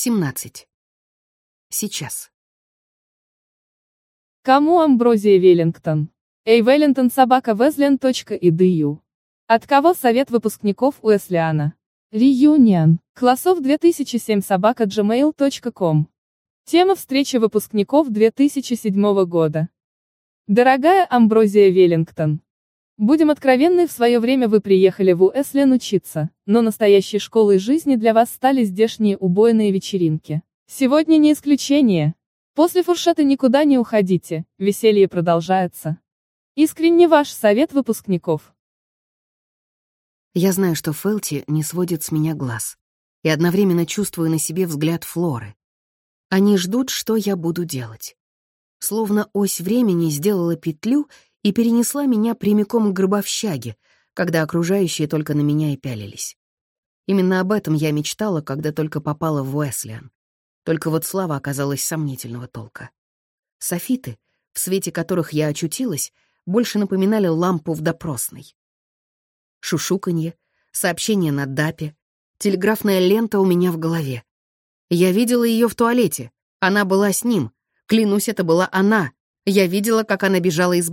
17. Сейчас. Кому Амброзия Веллингтон? Эй, Веллингтон собака Везлен.edu. От кого совет выпускников Уэслиана? Реюнион. Классов 2007 собака gmail.com. Тема встречи выпускников 2007 года. Дорогая Амброзия Веллингтон. Будем откровенны, в свое время вы приехали в Уэслен учиться, но настоящей школой жизни для вас стали здешние убойные вечеринки. Сегодня не исключение. После фуршета никуда не уходите, веселье продолжается. Искренне ваш совет выпускников. Я знаю, что Фелти не сводит с меня глаз, и одновременно чувствую на себе взгляд Флоры. Они ждут, что я буду делать. Словно ось времени сделала петлю и перенесла меня прямиком к гробовщаге, когда окружающие только на меня и пялились. Именно об этом я мечтала, когда только попала в Уэслиан. Только вот слава оказалась сомнительного толка. Софиты, в свете которых я очутилась, больше напоминали лампу в допросной. Шушуканье, сообщение на дапе, телеграфная лента у меня в голове. Я видела ее в туалете, она была с ним. Клянусь, это была она, я видела, как она бежала из.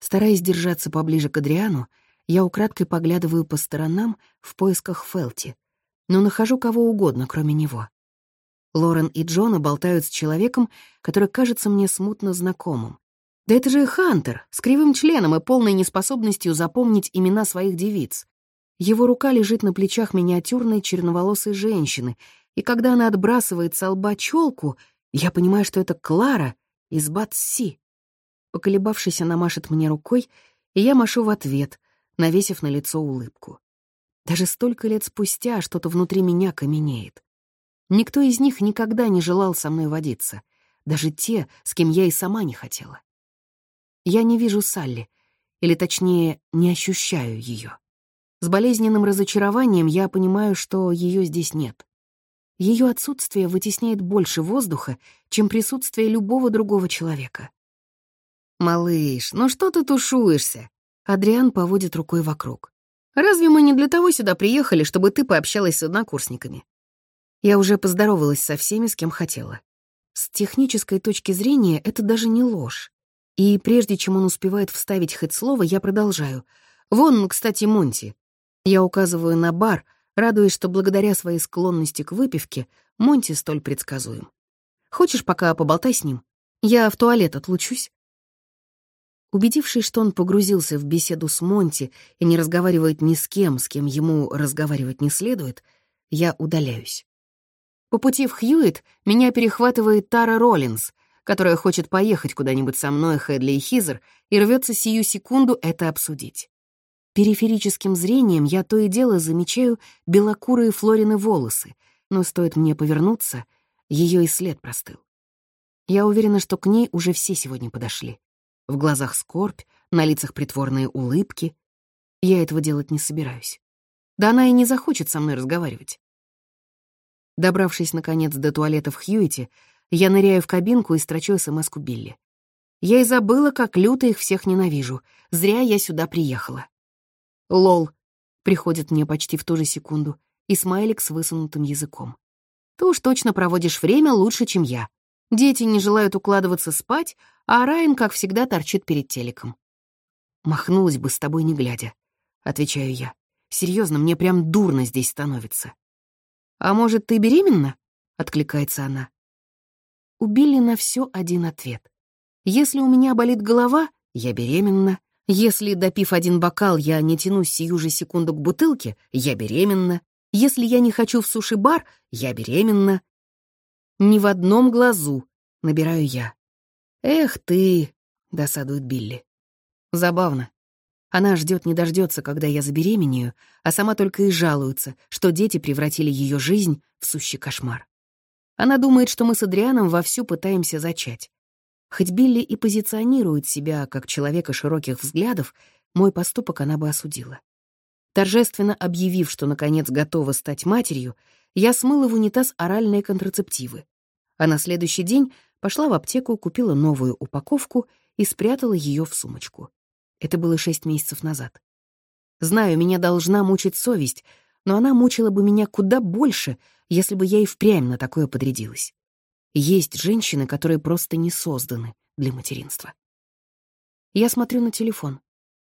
Стараясь держаться поближе к Адриану, я украдкой поглядываю по сторонам в поисках Фелти, но нахожу кого угодно, кроме него. Лорен и Джона болтают с человеком, который кажется мне смутно знакомым. Да это же Хантер, с кривым членом и полной неспособностью запомнить имена своих девиц. Его рука лежит на плечах миниатюрной черноволосой женщины, и когда она отбрасывает со лба челку, я понимаю, что это Клара из Батси. Поколебавшись, она машет мне рукой, и я машу в ответ, навесив на лицо улыбку. Даже столько лет спустя что-то внутри меня каменеет. Никто из них никогда не желал со мной водиться, даже те, с кем я и сама не хотела. Я не вижу Салли, или точнее, не ощущаю ее. С болезненным разочарованием я понимаю, что ее здесь нет. Ее отсутствие вытесняет больше воздуха, чем присутствие любого другого человека. «Малыш, ну что ты тушуешься?» Адриан поводит рукой вокруг. «Разве мы не для того сюда приехали, чтобы ты пообщалась с однокурсниками?» Я уже поздоровалась со всеми, с кем хотела. С технической точки зрения это даже не ложь. И прежде чем он успевает вставить хоть слово, я продолжаю. «Вон, кстати, Монти». Я указываю на бар — радуясь, что благодаря своей склонности к выпивке Монти столь предсказуем. «Хочешь пока поболтай с ним? Я в туалет отлучусь». Убедившись, что он погрузился в беседу с Монти и не разговаривает ни с кем, с кем ему разговаривать не следует, я удаляюсь. По пути в Хьюит меня перехватывает Тара Роллинс, которая хочет поехать куда-нибудь со мной, Хэдли и Хизер, и рвется сию секунду это обсудить. Периферическим зрением я то и дело замечаю белокурые Флорины волосы, но стоит мне повернуться, ее и след простыл. Я уверена, что к ней уже все сегодня подошли. В глазах скорбь, на лицах притворные улыбки. Я этого делать не собираюсь. Да она и не захочет со мной разговаривать. Добравшись, наконец, до туалета в Хьюите, я ныряю в кабинку и строчу смс Билли. Я и забыла, как люто их всех ненавижу. Зря я сюда приехала. «Лол», — приходит мне почти в ту же секунду, и смайлик с высунутым языком. «Ты уж точно проводишь время лучше, чем я. Дети не желают укладываться спать, а Райан, как всегда, торчит перед телеком». «Махнулась бы с тобой не глядя», — отвечаю я. Серьезно, мне прям дурно здесь становится». «А может, ты беременна?» — откликается она. Убили на все один ответ. Если у меня болит голова, я беременна. Если, допив один бокал, я не тянусь сию же секунду к бутылке, я беременна. Если я не хочу в суши-бар, я беременна. Ни в одном глазу, набираю я. Эх ты, досадует Билли. Забавно. Она ждет не дождется, когда я забеременею, а сама только и жалуется, что дети превратили ее жизнь в сущий кошмар. Она думает, что мы с Адрианом вовсю пытаемся зачать. Хоть Билли и позиционирует себя как человека широких взглядов, мой поступок она бы осудила. Торжественно объявив, что наконец готова стать матерью, я смыла в унитаз оральные контрацептивы. А на следующий день пошла в аптеку, купила новую упаковку и спрятала ее в сумочку. Это было шесть месяцев назад. Знаю, меня должна мучить совесть, но она мучила бы меня куда больше, если бы я и впрямь на такое подрядилась. Есть женщины, которые просто не созданы для материнства. Я смотрю на телефон.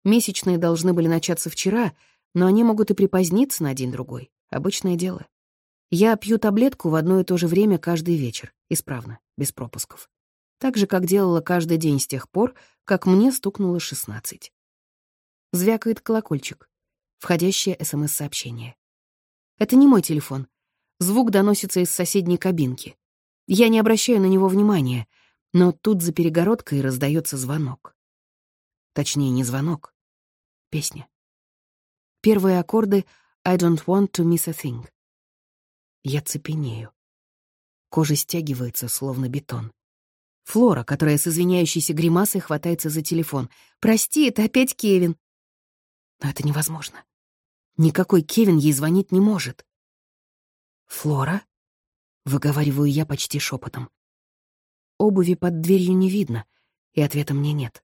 Месячные должны были начаться вчера, но они могут и припоздниться на день-другой. Обычное дело. Я пью таблетку в одно и то же время каждый вечер, исправно, без пропусков. Так же, как делала каждый день с тех пор, как мне стукнуло 16. Звякает колокольчик. Входящее СМС-сообщение. Это не мой телефон. Звук доносится из соседней кабинки. Я не обращаю на него внимания, но тут за перегородкой раздается звонок. Точнее, не звонок. Песня. Первые аккорды «I don't want to miss a thing». Я цепенею. Кожа стягивается, словно бетон. Флора, которая с извиняющейся гримасой хватается за телефон. «Прости, это опять Кевин». Но это невозможно. Никакой Кевин ей звонить не может. «Флора?» — выговариваю я почти шепотом. Обуви под дверью не видно, и ответа мне нет.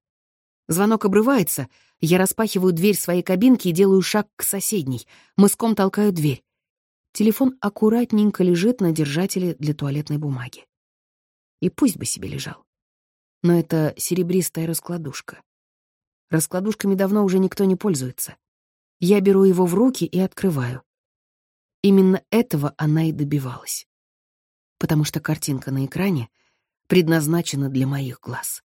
Звонок обрывается, я распахиваю дверь своей кабинки и делаю шаг к соседней, мыском толкаю дверь. Телефон аккуратненько лежит на держателе для туалетной бумаги. И пусть бы себе лежал. Но это серебристая раскладушка. Раскладушками давно уже никто не пользуется. Я беру его в руки и открываю. Именно этого она и добивалась. Потому что картинка на экране предназначена для моих глаз.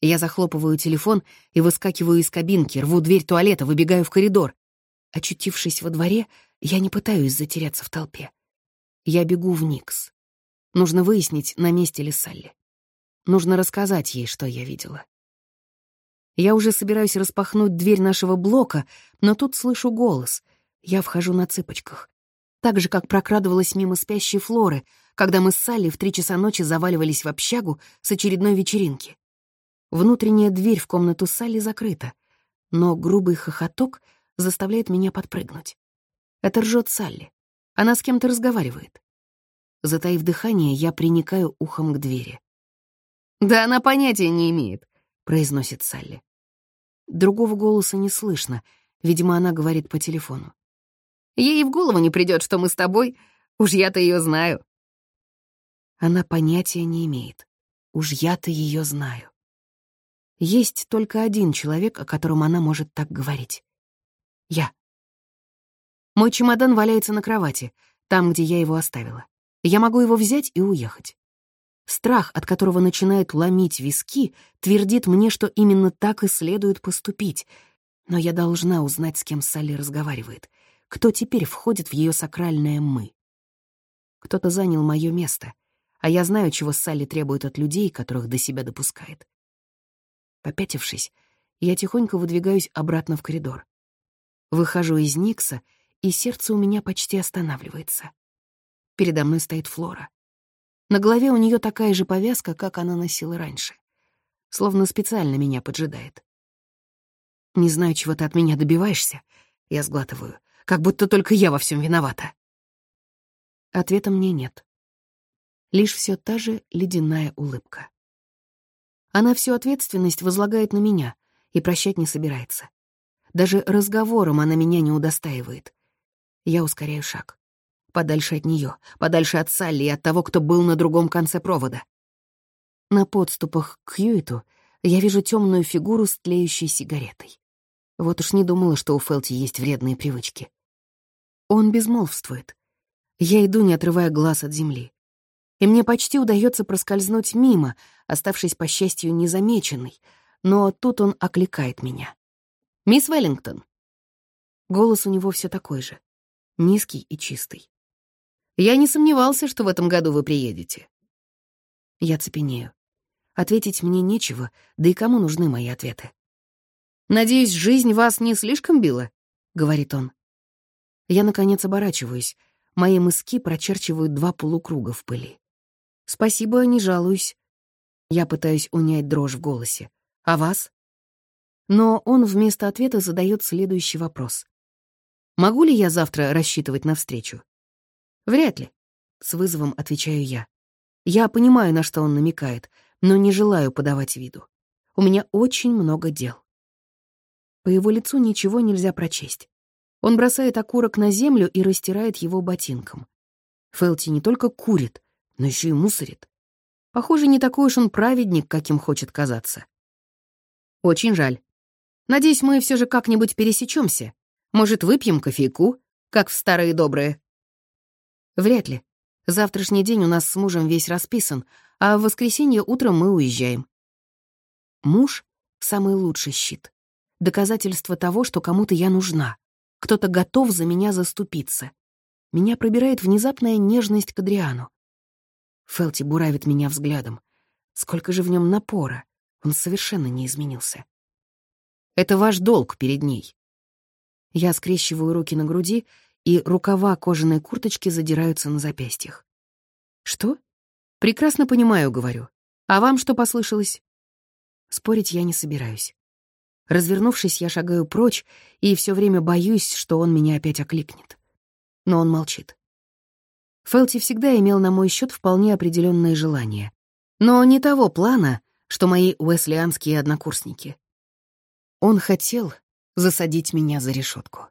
Я захлопываю телефон и выскакиваю из кабинки, рву дверь туалета, выбегаю в коридор. Очутившись во дворе, я не пытаюсь затеряться в толпе. Я бегу в Никс. Нужно выяснить, на месте ли Салли. Нужно рассказать ей, что я видела. Я уже собираюсь распахнуть дверь нашего блока, но тут слышу голос. Я вхожу на цыпочках. Так же, как прокрадывалась мимо спящей Флоры, когда мы с Салли в три часа ночи заваливались в общагу с очередной вечеринки. Внутренняя дверь в комнату Салли закрыта, но грубый хохоток заставляет меня подпрыгнуть. Это ржет Салли. Она с кем-то разговаривает. Затаив дыхание, я приникаю ухом к двери. «Да она понятия не имеет», — произносит Салли. Другого голоса не слышно, видимо, она говорит по телефону. «Ей в голову не придет, что мы с тобой. Уж я-то ее знаю». Она понятия не имеет. Уж я-то ее знаю. Есть только один человек, о котором она может так говорить. Я. Мой чемодан валяется на кровати, там, где я его оставила. Я могу его взять и уехать. Страх, от которого начинает ломить виски, твердит мне, что именно так и следует поступить. Но я должна узнать, с кем Салли разговаривает. Кто теперь входит в ее сакральное «мы». Кто-то занял мое место, а я знаю, чего Салли требует от людей, которых до себя допускает. Попятившись, я тихонько выдвигаюсь обратно в коридор. Выхожу из Никса, и сердце у меня почти останавливается. Передо мной стоит Флора. На голове у нее такая же повязка, как она носила раньше. Словно специально меня поджидает. «Не знаю, чего ты от меня добиваешься», — я сглатываю, как будто только я во всем виновата. Ответа мне нет. Лишь все та же ледяная улыбка. Она всю ответственность возлагает на меня и прощать не собирается. Даже разговором она меня не удостаивает. Я ускоряю шаг. Подальше от нее, подальше от Салли и от того, кто был на другом конце провода. На подступах к Хьюиту я вижу темную фигуру с тлеющей сигаретой. Вот уж не думала, что у Фелти есть вредные привычки. Он безмолвствует. Я иду, не отрывая глаз от земли и мне почти удается проскользнуть мимо, оставшись, по счастью, незамеченной, но тут он окликает меня. «Мисс Веллингтон!» Голос у него все такой же, низкий и чистый. «Я не сомневался, что в этом году вы приедете». Я цепенею. Ответить мне нечего, да и кому нужны мои ответы. «Надеюсь, жизнь вас не слишком била?» — говорит он. Я, наконец, оборачиваюсь. Мои мыски прочерчивают два полукруга в пыли. «Спасибо, не жалуюсь». Я пытаюсь унять дрожь в голосе. «А вас?» Но он вместо ответа задает следующий вопрос. «Могу ли я завтра рассчитывать на встречу?» «Вряд ли», — с вызовом отвечаю я. Я понимаю, на что он намекает, но не желаю подавать виду. У меня очень много дел. По его лицу ничего нельзя прочесть. Он бросает окурок на землю и растирает его ботинком. Фелти не только курит, но еще и мусорит. Похоже, не такой уж он праведник, каким хочет казаться. Очень жаль. Надеюсь, мы все же как-нибудь пересечемся. Может, выпьем кофейку, как в старые добрые? Вряд ли. Завтрашний день у нас с мужем весь расписан, а в воскресенье утром мы уезжаем. Муж — самый лучший щит. Доказательство того, что кому-то я нужна. Кто-то готов за меня заступиться. Меня пробирает внезапная нежность к Адриану. Фелти буравит меня взглядом. Сколько же в нем напора. Он совершенно не изменился. Это ваш долг перед ней. Я скрещиваю руки на груди, и рукава кожаной курточки задираются на запястьях. Что? Прекрасно понимаю, говорю. А вам что послышалось? Спорить я не собираюсь. Развернувшись, я шагаю прочь и все время боюсь, что он меня опять окликнет. Но он молчит. Фелти всегда имел на мой счет вполне определенные желания. Но не того плана, что мои уэслианские однокурсники. Он хотел засадить меня за решетку.